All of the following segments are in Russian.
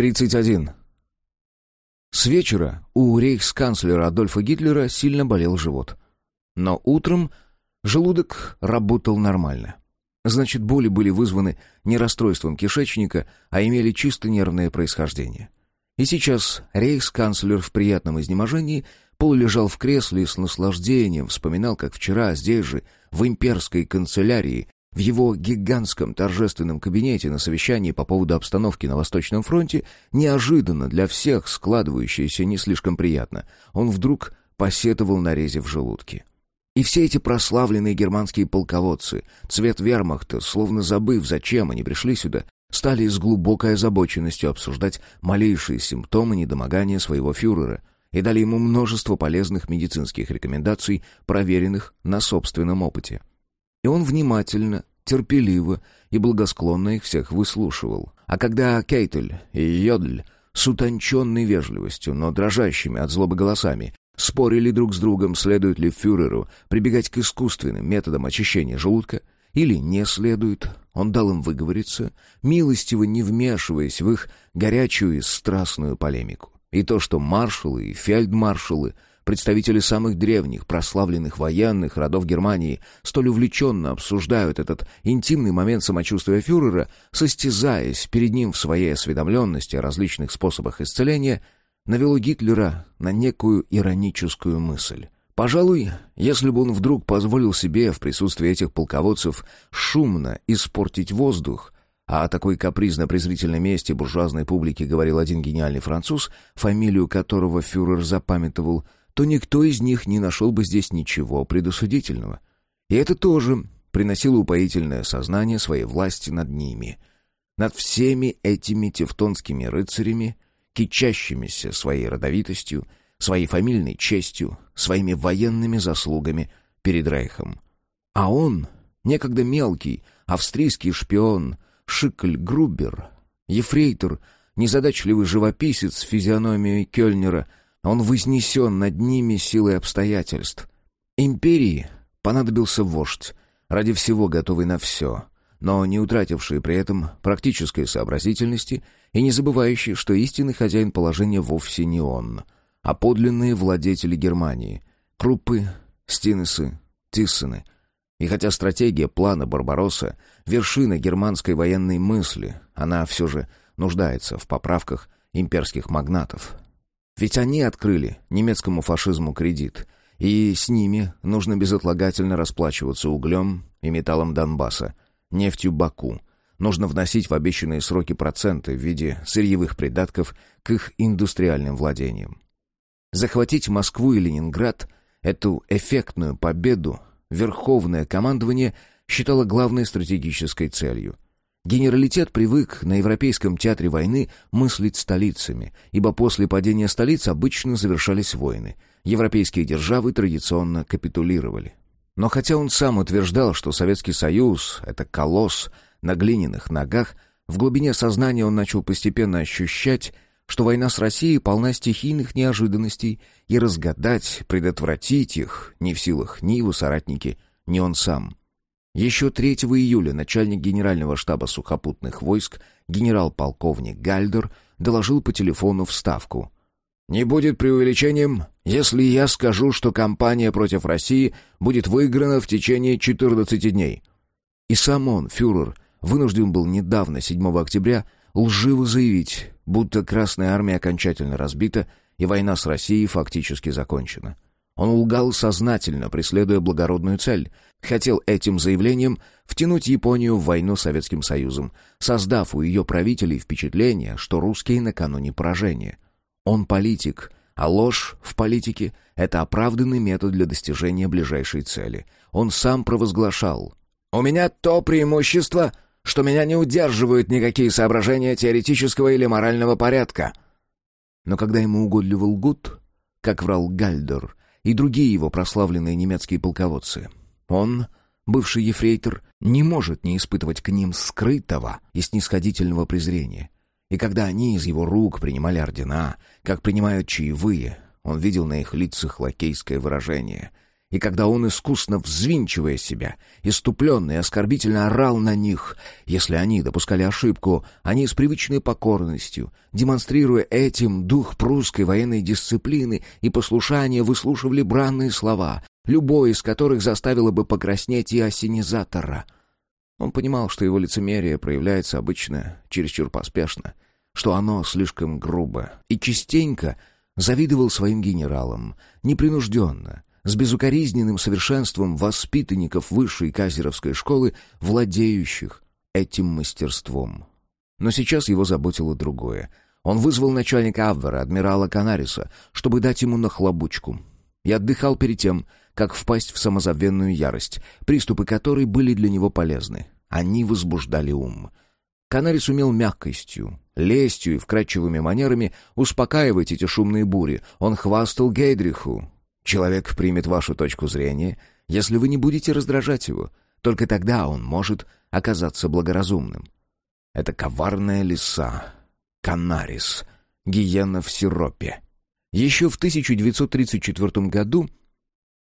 31. С вечера у рейхсканцлера Адольфа Гитлера сильно болел живот. Но утром желудок работал нормально. Значит, боли были вызваны не расстройством кишечника, а имели чисто нервное происхождение. И сейчас рейхсканцлер в приятном изнеможении полулежал в кресле и с наслаждением вспоминал, как вчера здесь же, в имперской канцелярии, в его гигантском торжественном кабинете на совещании по поводу обстановки на Восточном фронте, неожиданно для всех складывающееся не слишком приятно, он вдруг посетовал на резе в желудке. И все эти прославленные германские полководцы, цвет вермахта, словно забыв, зачем они пришли сюда, стали с глубокой озабоченностью обсуждать малейшие симптомы недомогания своего фюрера и дали ему множество полезных медицинских рекомендаций, проверенных на собственном опыте. И он внимательно, терпеливо и благосклонно их всех выслушивал. А когда Кейтель и Йодль с утонченной вежливостью, но дрожащими от злобы голосами, спорили друг с другом, следует ли фюреру прибегать к искусственным методам очищения желудка или не следует, он дал им выговориться, милостиво не вмешиваясь в их горячую и страстную полемику. И то, что маршалы и фельдмаршалы — Представители самых древних, прославленных военных родов Германии столь увлеченно обсуждают этот интимный момент самочувствия фюрера, состязаясь перед ним в своей осведомленности о различных способах исцеления, навело Гитлера на некую ироническую мысль. Пожалуй, если бы он вдруг позволил себе в присутствии этих полководцев шумно испортить воздух, а о такой капризно-презрительной месте буржуазной публики говорил один гениальный француз, фамилию которого фюрер запамятовал – то никто из них не нашел бы здесь ничего предосудительного. И это тоже приносило упоительное сознание своей власти над ними. Над всеми этими тевтонскими рыцарями, кичащимися своей родовитостью, своей фамильной честью, своими военными заслугами перед Рейхом. А он, некогда мелкий, австрийский шпион, Шикль Грубер, ефрейтор, незадачливый живописец с физиономией Кёльнера — он вознесен над ними силой обстоятельств. Империи понадобился вождь, ради всего готовый на все, но не утративший при этом практической сообразительности и не забывающий, что истинный хозяин положения вовсе не он, а подлинные владетели Германии — Круппы, Стинесы, Тиссены. И хотя стратегия плана Барбаросса — вершина германской военной мысли, она все же нуждается в поправках имперских магнатов, ведь они открыли немецкому фашизму кредит, и с ними нужно безотлагательно расплачиваться углем и металлом Донбасса, нефтью Баку. Нужно вносить в обещанные сроки проценты в виде сырьевых придатков к их индустриальным владениям. Захватить Москву и Ленинград, эту эффектную победу, Верховное командование считало главной стратегической целью – Генералитет привык на Европейском театре войны мыслить столицами, ибо после падения столиц обычно завершались войны. Европейские державы традиционно капитулировали. Но хотя он сам утверждал, что Советский Союз — это колосс на глиняных ногах, в глубине сознания он начал постепенно ощущать, что война с Россией полна стихийных неожиданностей, и разгадать, предотвратить их не в силах ни его соратники, ни он сам — еще 3 июля начальник генерального штаба сухопутных войск генерал-полковник Гальдер доложил по телефону в Ставку. «Не будет преувеличением, если я скажу, что кампания против России будет выиграна в течение 14 дней». И сам он, фюрер, вынужден был недавно, 7 октября, лживо заявить, будто Красная Армия окончательно разбита и война с Россией фактически закончена. Он лгал сознательно, преследуя благородную цель. Хотел этим заявлением втянуть Японию в войну с Советским Союзом, создав у ее правителей впечатление, что русские накануне поражения. Он политик, а ложь в политике — это оправданный метод для достижения ближайшей цели. Он сам провозглашал «У меня то преимущество, что меня не удерживают никакие соображения теоретического или морального порядка». Но когда ему угодливал Гуд, как врал Гальдер, и другие его прославленные немецкие полководцы. Он, бывший ефрейтор, не может не испытывать к ним скрытого и снисходительного презрения. И когда они из его рук принимали ордена, как принимают чаевые, он видел на их лицах лакейское выражение. И когда он, искусно взвинчивая себя, иступленно и оскорбительно орал на них, если они допускали ошибку, они с привычной покорностью, демонстрируя этим дух прусской военной дисциплины и послушания, выслушивали бранные слова, любой из которых заставило бы покраснеть и осенизатора. Он понимал, что его лицемерие проявляется обычно чересчур поспешно, что оно слишком грубо, и частенько завидовал своим генералам, непринужденно, с безукоризненным совершенством воспитанников высшей казеровской школы, владеющих этим мастерством. Но сейчас его заботило другое. Он вызвал начальника Абвера, адмирала Канариса, чтобы дать ему нахлобучку. И отдыхал перед тем, как впасть в самозабвенную ярость, приступы которой были для него полезны. Они возбуждали ум. Канарис умел мягкостью, лестью и вкрадчивыми манерами успокаивать эти шумные бури. Он хвастал Гейдриху, Человек примет вашу точку зрения, если вы не будете раздражать его. Только тогда он может оказаться благоразумным. Это коварная лиса, канарис, гиена в сиропе. Еще в 1934 году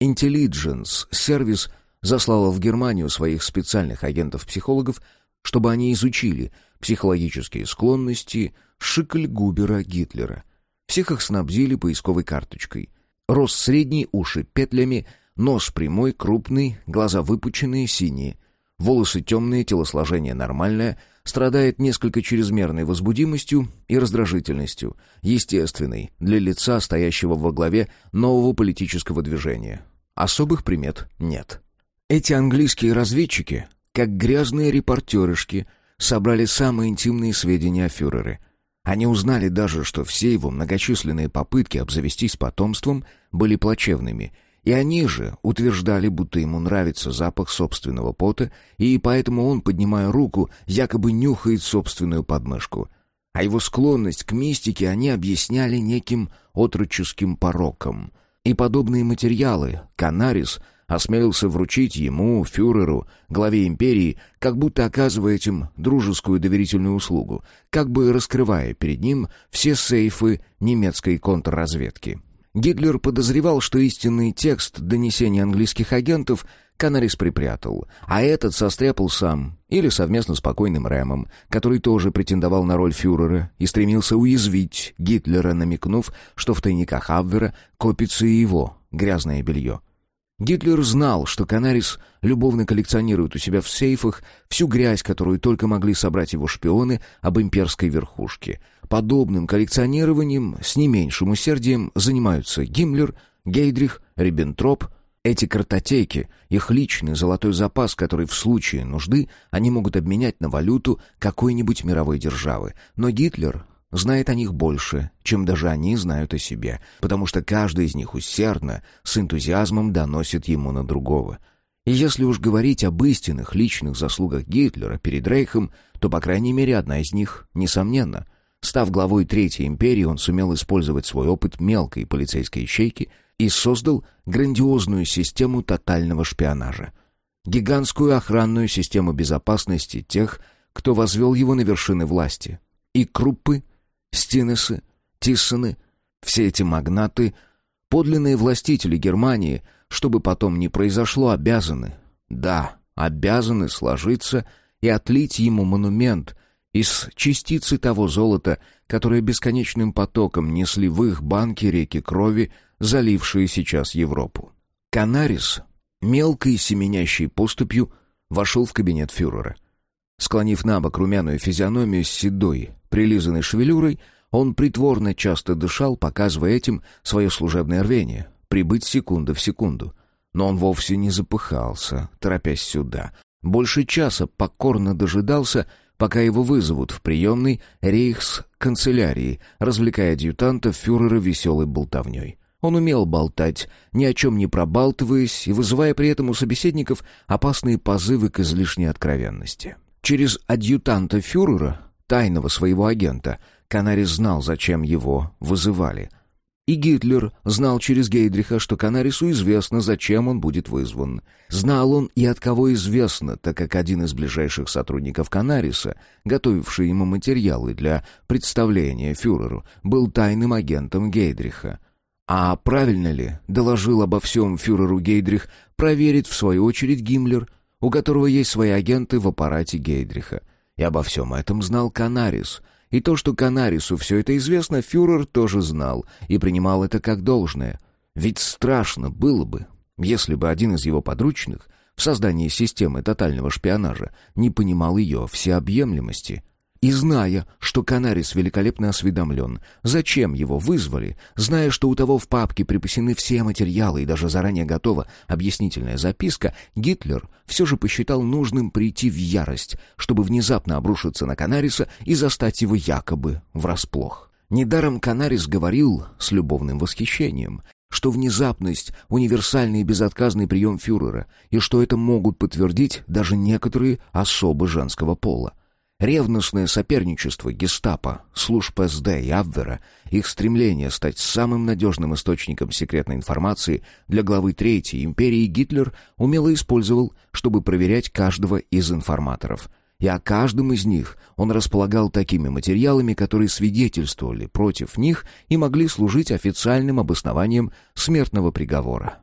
Intelligence Service заслала в Германию своих специальных агентов-психологов, чтобы они изучили психологические склонности Шикльгубера Гитлера. Всех их снабдили поисковой карточкой — Рост средний, уши петлями, нос прямой, крупный, глаза выпученные, синие. Волосы темные, телосложение нормальное, страдает несколько чрезмерной возбудимостью и раздражительностью, естественной для лица, стоящего во главе нового политического движения. Особых примет нет. Эти английские разведчики, как грязные репортерышки, собрали самые интимные сведения о фюрере — они узнали даже, что все его многочисленные попытки обзавестись потомством были плачевными, и они же утверждали, будто ему нравится запах собственного пота, и поэтому он, поднимая руку, якобы нюхает собственную подмышку. А его склонность к мистике они объясняли неким отроческим пороком. И подобные материалы Канарис осмелился вручить ему, фюреру, главе империи, как будто оказывая этим дружескую доверительную услугу, как бы раскрывая перед ним все сейфы немецкой контрразведки. Гитлер подозревал, что истинный текст донесений английских агентов Канарис припрятал, а этот состряпал сам, или совместно с покойным Рэмом, который тоже претендовал на роль фюрера и стремился уязвить Гитлера, намекнув, что в тайниках Абвера копится и его грязное белье. Гитлер знал, что Канарис любовно коллекционирует у себя в сейфах всю грязь, которую только могли собрать его шпионы об имперской верхушке. Подобным коллекционированием с не меньшим усердием занимаются Гиммлер, Гейдрих, Риббентроп. Эти картотеки — их личный золотой запас, который в случае нужды они могут обменять на валюту какой-нибудь мировой державы. Но Гитлер знает о них больше, чем даже они знают о себе, потому что каждый из них усердно, с энтузиазмом доносит ему на другого. И если уж говорить об истинных личных заслугах Гитлера перед Рейхом, то, по крайней мере, одна из них, несомненно. Став главой Третьей империи, он сумел использовать свой опыт мелкой полицейской ячейки и создал грандиозную систему тотального шпионажа. Гигантскую охранную систему безопасности тех, кто возвел его на вершины власти. И Круппы, Стинесы, Тиссоны, все эти магнаты, подлинные властители Германии, чтобы потом не произошло, обязаны, да, обязаны сложиться и отлить ему монумент из частицы того золота, которое бесконечным потоком несли в их банки реки крови, залившие сейчас Европу. Канарис, мелкой семенящей поступью, вошел в кабинет фюрера. Склонив на бок румяную физиономию с седой, прилизанной шевелюрой, он притворно часто дышал, показывая этим свое служебное рвение, прибыть секунда в секунду. Но он вовсе не запыхался, торопясь сюда. Больше часа покорно дожидался, пока его вызовут в приемный рейхс-канцелярии, развлекая адъютанта фюрера веселой болтовней. Он умел болтать, ни о чем не пробалтываясь и вызывая при этом у собеседников опасные позывы к излишней откровенности. Через адъютанта фюрера, тайного своего агента, Канарис знал, зачем его вызывали. И Гитлер знал через Гейдриха, что Канарису известно, зачем он будет вызван. Знал он и от кого известно, так как один из ближайших сотрудников Канариса, готовивший ему материалы для представления фюреру, был тайным агентом Гейдриха. А правильно ли, доложил обо всем фюреру Гейдрих, проверит в свою очередь Гиммлер, у которого есть свои агенты в аппарате Гейдриха. И обо всем этом знал Канарис. И то, что Канарису все это известно, фюрер тоже знал и принимал это как должное. Ведь страшно было бы, если бы один из его подручных в создании системы тотального шпионажа не понимал ее всеобъемлемости. И зная, что Канарис великолепно осведомлен, зачем его вызвали, зная, что у того в папке припасены все материалы и даже заранее готова объяснительная записка, Гитлер все же посчитал нужным прийти в ярость, чтобы внезапно обрушиться на Канариса и застать его якобы врасплох. Недаром Канарис говорил с любовным восхищением, что внезапность — универсальный и безотказный прием фюрера, и что это могут подтвердить даже некоторые особы женского пола. Ревностное соперничество гестапо, служб СД и Абвера, их стремление стать самым надежным источником секретной информации для главы Третьей империи Гитлер умело использовал, чтобы проверять каждого из информаторов — и о каждом из них он располагал такими материалами, которые свидетельствовали против них и могли служить официальным обоснованием смертного приговора.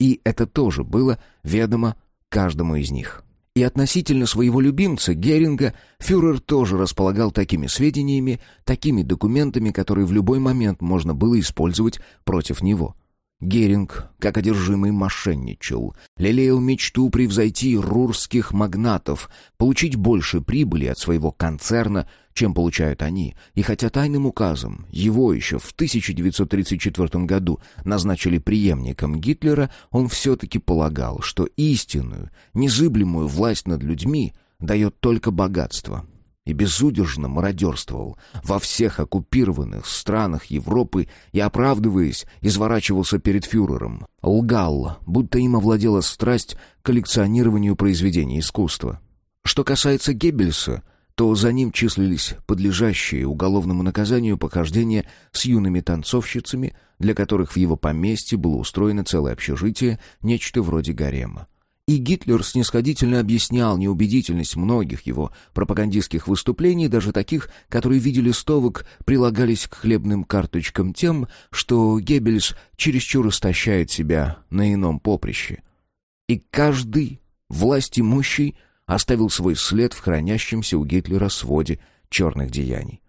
И это тоже было ведомо каждому из них. И относительно своего любимца, Геринга, фюрер тоже располагал такими сведениями, такими документами, которые в любой момент можно было использовать против него – Геринг, как одержимый, мошенничал, лелеял мечту превзойти рурских магнатов, получить больше прибыли от своего концерна, чем получают они, и хотя тайным указом его еще в 1934 году назначили преемником Гитлера, он все-таки полагал, что истинную, незыблемую власть над людьми дает только богатство — и безудержно мародерствовал во всех оккупированных странах Европы и, оправдываясь, изворачивался перед фюрером. Лгал, будто им овладела страсть к коллекционированию произведений искусства. Что касается Геббельса, то за ним числились подлежащие уголовному наказанию похождения с юными танцовщицами, для которых в его поместье было устроено целое общежитие, нечто вроде гарема. И Гитлер снисходительно объяснял неубедительность многих его пропагандистских выступлений, даже таких, которые в виде листовок прилагались к хлебным карточкам тем, что Геббельс чересчур истощает себя на ином поприще. И каждый власть имущий оставил свой след в хранящемся у Гитлера своде черных деяний.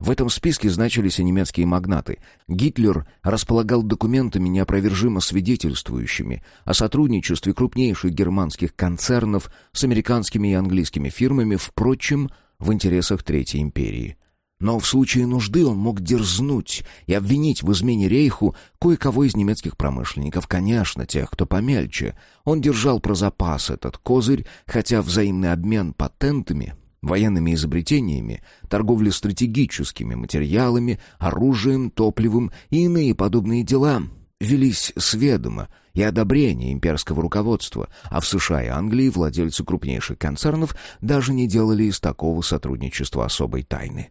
В этом списке значились и немецкие магнаты. Гитлер располагал документами, неопровержимо свидетельствующими о сотрудничестве крупнейших германских концернов с американскими и английскими фирмами, впрочем, в интересах Третьей империи. Но в случае нужды он мог дерзнуть и обвинить в измене рейху кое-кого из немецких промышленников, конечно, тех, кто помельче. Он держал про запас этот козырь, хотя взаимный обмен патентами военными изобретениями, торговля стратегическими материалами, оружием, топливом и иные подобные дела велись с ведома и одобрения имперского руководства, а в США и Англии владельцы крупнейших концернов даже не делали из такого сотрудничества особой тайны.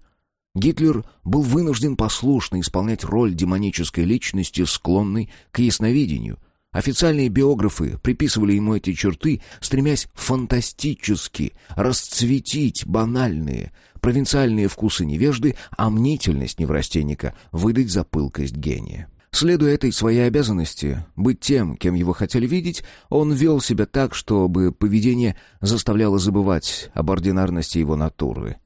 Гитлер был вынужден послушно исполнять роль демонической личности, склонной к ясновидению, Официальные биографы приписывали ему эти черты, стремясь фантастически расцветить банальные, провинциальные вкусы невежды, а мнительность неврастенника выдать за пылкость гения. Следуя этой своей обязанности, быть тем, кем его хотели видеть, он вел себя так, чтобы поведение заставляло забывать об ординарности его натуры.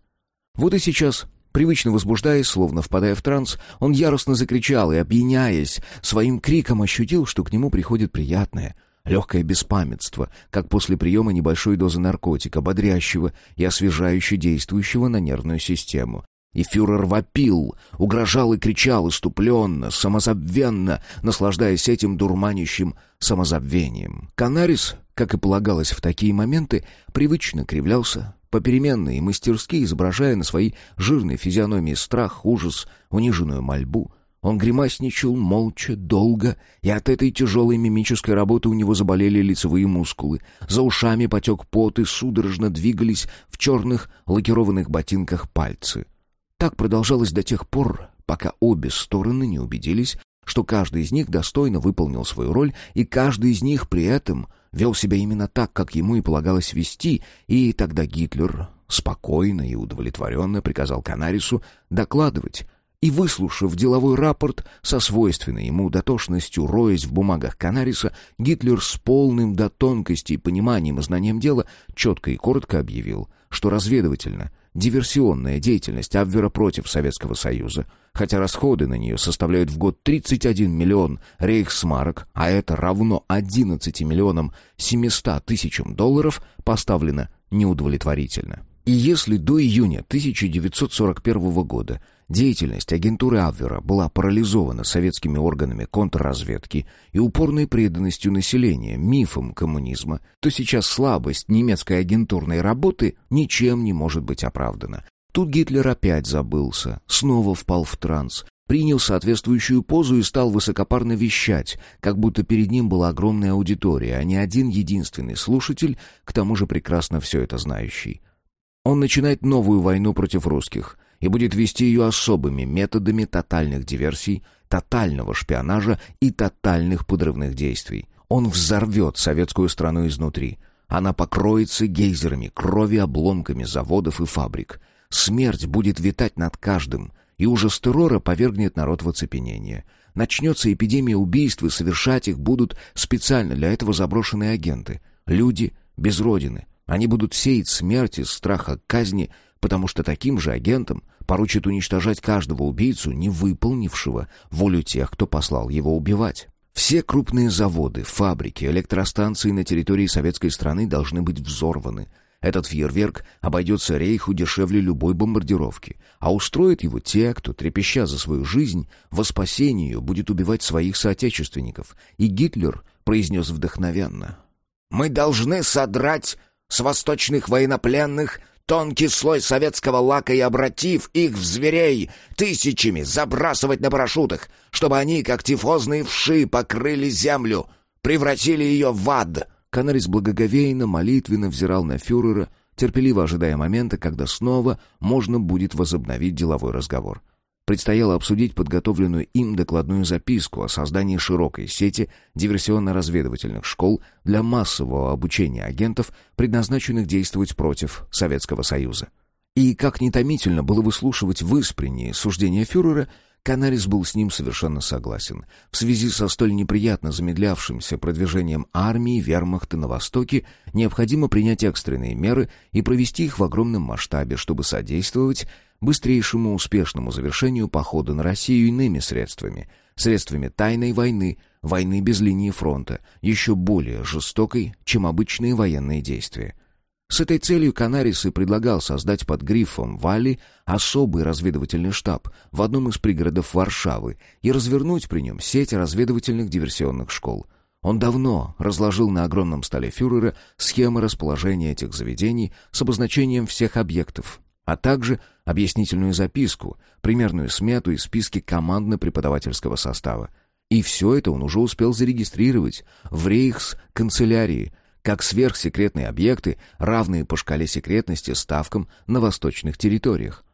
Вот и сейчас Привычно возбуждаясь, словно впадая в транс, он яростно закричал и, опьяняясь, своим криком ощутил, что к нему приходит приятное, легкое беспамятство, как после приема небольшой дозы наркотика, бодрящего и освежающе действующего на нервную систему. И фюрер вопил, угрожал и кричал иступленно, самозабвенно, наслаждаясь этим дурманящим самозабвением. Канарис, как и полагалось в такие моменты, привычно кривлялся, попеременно и мастерски изображая на своей жирной физиономии страх, ужас, униженную мольбу. Он гримасничал молча, долго, и от этой тяжелой мимической работы у него заболели лицевые мускулы. За ушами потек пот и судорожно двигались в черных лакированных ботинках пальцы. Так продолжалось до тех пор, пока обе стороны не убедились, что каждый из них достойно выполнил свою роль, и каждый из них при этом вел себя именно так, как ему и полагалось вести, и тогда Гитлер спокойно и удовлетворенно приказал Канарису докладывать, И выслушав деловой рапорт со свойственной ему дотошностью, роясь в бумагах Канариса, Гитлер с полным до тонкости пониманием и знанием дела четко и коротко объявил, что разведывательно диверсионная деятельность Абвера против Советского Союза, хотя расходы на нее составляют в год 31 миллион рейхсмарок, а это равно 11 миллионам 700 тысячам долларов, поставлена неудовлетворительно. И если до июня 1941 года деятельность агентуры Абвера была парализована советскими органами контрразведки и упорной преданностью населения мифам коммунизма, то сейчас слабость немецкой агентурной работы ничем не может быть оправдана. Тут Гитлер опять забылся, снова впал в транс, принял соответствующую позу и стал высокопарно вещать, как будто перед ним была огромная аудитория, а не один единственный слушатель, к тому же прекрасно все это знающий. Он начинает новую войну против русских и будет вести ее особыми методами тотальных диверсий, тотального шпионажа и тотальных подрывных действий. Он взорвет советскую страну изнутри. Она покроется гейзерами, крови, обломками заводов и фабрик. Смерть будет витать над каждым, и ужас террора повергнет народ в оцепенение. Начнется эпидемия убийств, и совершать их будут специально для этого заброшенные агенты. Люди без родины, они будут сеять смерть из страха казни, потому что таким же агентам поручат уничтожать каждого убийцу, не выполнившего волю тех, кто послал его убивать. Все крупные заводы, фабрики, электростанции на территории советской страны должны быть взорваны. Этот фейерверк обойдется рейху дешевле любой бомбардировки, а устроят его те, кто, трепеща за свою жизнь, во спасение ее будет убивать своих соотечественников. И Гитлер произнес вдохновенно. «Мы должны содрать с восточных военнопленных тонкий слой советского лака и обратив их в зверей, тысячами забрасывать на парашютах, чтобы они, как тифозные вши, покрыли землю, превратили ее в ад. Канарис благоговейно, молитвенно взирал на фюрера, терпеливо ожидая момента, когда снова можно будет возобновить деловой разговор. Предстояло обсудить подготовленную им докладную записку о создании широкой сети диверсионно-разведывательных школ для массового обучения агентов, предназначенных действовать против Советского Союза. И, как нетомительно было выслушивать в Испрении суждения фюрера, Канарис был с ним совершенно согласен. В связи со столь неприятно замедлявшимся продвижением армии вермахта на Востоке необходимо принять экстренные меры и провести их в огромном масштабе, чтобы содействовать быстрейшему успешному завершению похода на Россию иными средствами, средствами тайной войны, войны без линии фронта, еще более жестокой, чем обычные военные действия. С этой целью Канарис и предлагал создать под грифом Вали особый разведывательный штаб в одном из пригородов Варшавы и развернуть при нем сеть разведывательных диверсионных школ. Он давно разложил на огромном столе фюрера схемы расположения этих заведений с обозначением всех объектов, а также объяснительную записку, примерную смету и списки командно-преподавательского состава. И все это он уже успел зарегистрировать в рейхс-канцелярии, как сверхсекретные объекты, равные по шкале секретности ставкам на восточных территориях.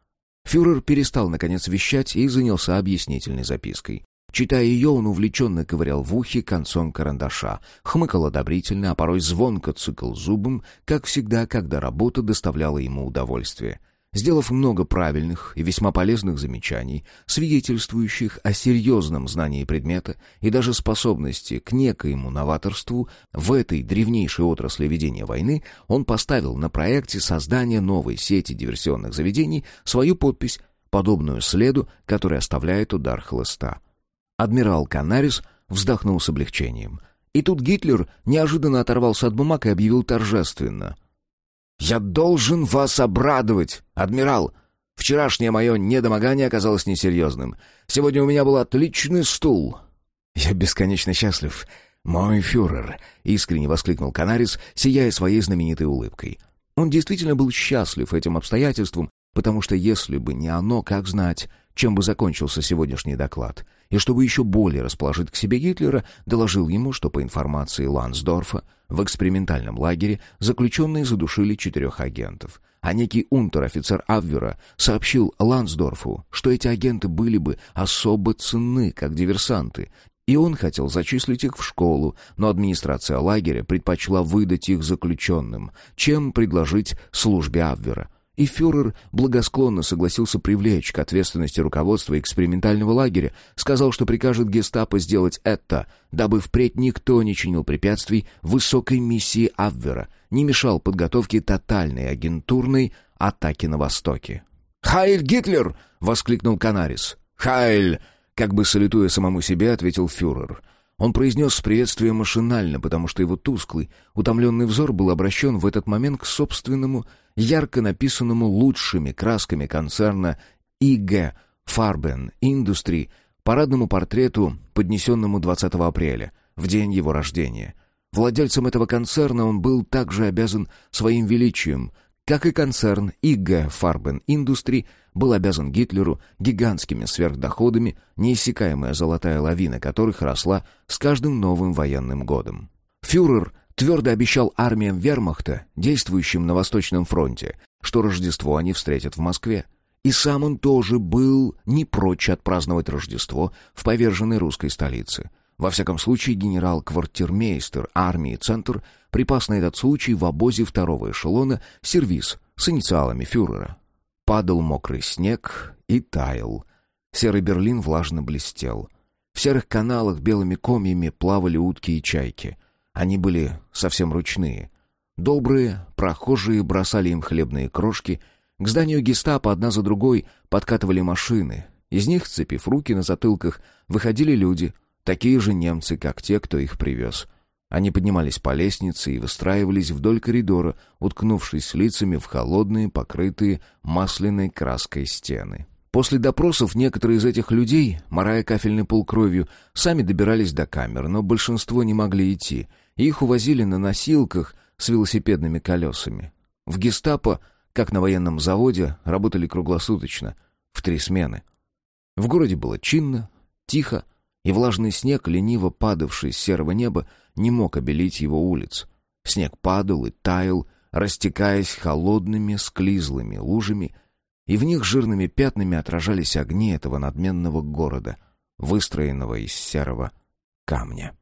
Фюрер перестал, наконец, вещать и занялся объяснительной запиской. Читая ее, он увлеченно ковырял в ухе концом карандаша, хмыкал одобрительно, а порой звонко цикл зубом, как всегда, когда работа доставляла ему удовольствие — Сделав много правильных и весьма полезных замечаний, свидетельствующих о серьезном знании предмета и даже способности к некоему новаторству в этой древнейшей отрасли ведения войны, он поставил на проекте создания новой сети диверсионных заведений свою подпись, подобную следу, который оставляет удар хлыста. Адмирал Канарис вздохнул с облегчением. И тут Гитлер неожиданно оторвался от бумаг и объявил торжественно — «Я должен вас обрадовать, адмирал!» Вчерашнее мое недомогание оказалось несерьезным. Сегодня у меня был отличный стул. Я бесконечно счастлив. «Мой фюрер!» — искренне воскликнул Канарис, сияя своей знаменитой улыбкой. Он действительно был счастлив этим обстоятельством, потому что если бы не оно, как знать, чем бы закончился сегодняшний доклад. И чтобы еще более расположить к себе Гитлера, доложил ему, что по информации Лансдорфа в экспериментальном лагере заключенные задушили четырех агентов. А некий унтер-офицер Абвера сообщил Лансдорфу, что эти агенты были бы особо ценны, как диверсанты, и он хотел зачислить их в школу, но администрация лагеря предпочла выдать их заключенным, чем предложить службе Абвера — и фюрер благосклонно согласился привлечь к ответственности руководства экспериментального лагеря, сказал, что прикажет гестапо сделать это, дабы впредь никто не чинил препятствий высокой миссии Абвера, не мешал подготовке тотальной агентурной атаки на Востоке. «Хайль Гитлер!» — воскликнул Канарис. «Хайль!» — как бы салютуя самому себе, ответил фюрер. Он произнес приветствие машинально, потому что его тусклый, утомленный взор был обращен в этот момент к собственному, ярко написанному лучшими красками концерна ИГ Farben Industry парадному портрету, поднесенному 20 апреля, в день его рождения. Владельцем этого концерна он был также обязан своим величием — как и концерн ИГ Farben Industry был обязан Гитлеру гигантскими сверхдоходами, неиссякаемая золотая лавина которых росла с каждым новым военным годом. Фюрер твердо обещал армиям вермахта, действующим на Восточном фронте, что Рождество они встретят в Москве. И сам он тоже был не прочь отпраздновать Рождество в поверженной русской столице. Во всяком случае, генерал-квартирмейстер армии «Центр» припас на этот случай в обозе второго эшелона сервиз с инициалами фюрера. Падал мокрый снег и таял. Серый Берлин влажно блестел. В серых каналах белыми комьями плавали утки и чайки. Они были совсем ручные. Добрые, прохожие бросали им хлебные крошки. К зданию гестапо одна за другой подкатывали машины. Из них, сцепив руки на затылках, выходили люди — Такие же немцы, как те, кто их привез. Они поднимались по лестнице и выстраивались вдоль коридора, уткнувшись лицами в холодные, покрытые масляной краской стены. После допросов некоторые из этих людей, морая кафельной полкровью, сами добирались до камер, но большинство не могли идти, их увозили на носилках с велосипедными колесами. В гестапо, как на военном заводе, работали круглосуточно, в три смены. В городе было чинно, тихо, и влажный снег, лениво падавший с серого неба, не мог обелить его улиц. Снег падал и таял, растекаясь холодными склизлыми лужами, и в них жирными пятнами отражались огни этого надменного города, выстроенного из серого камня.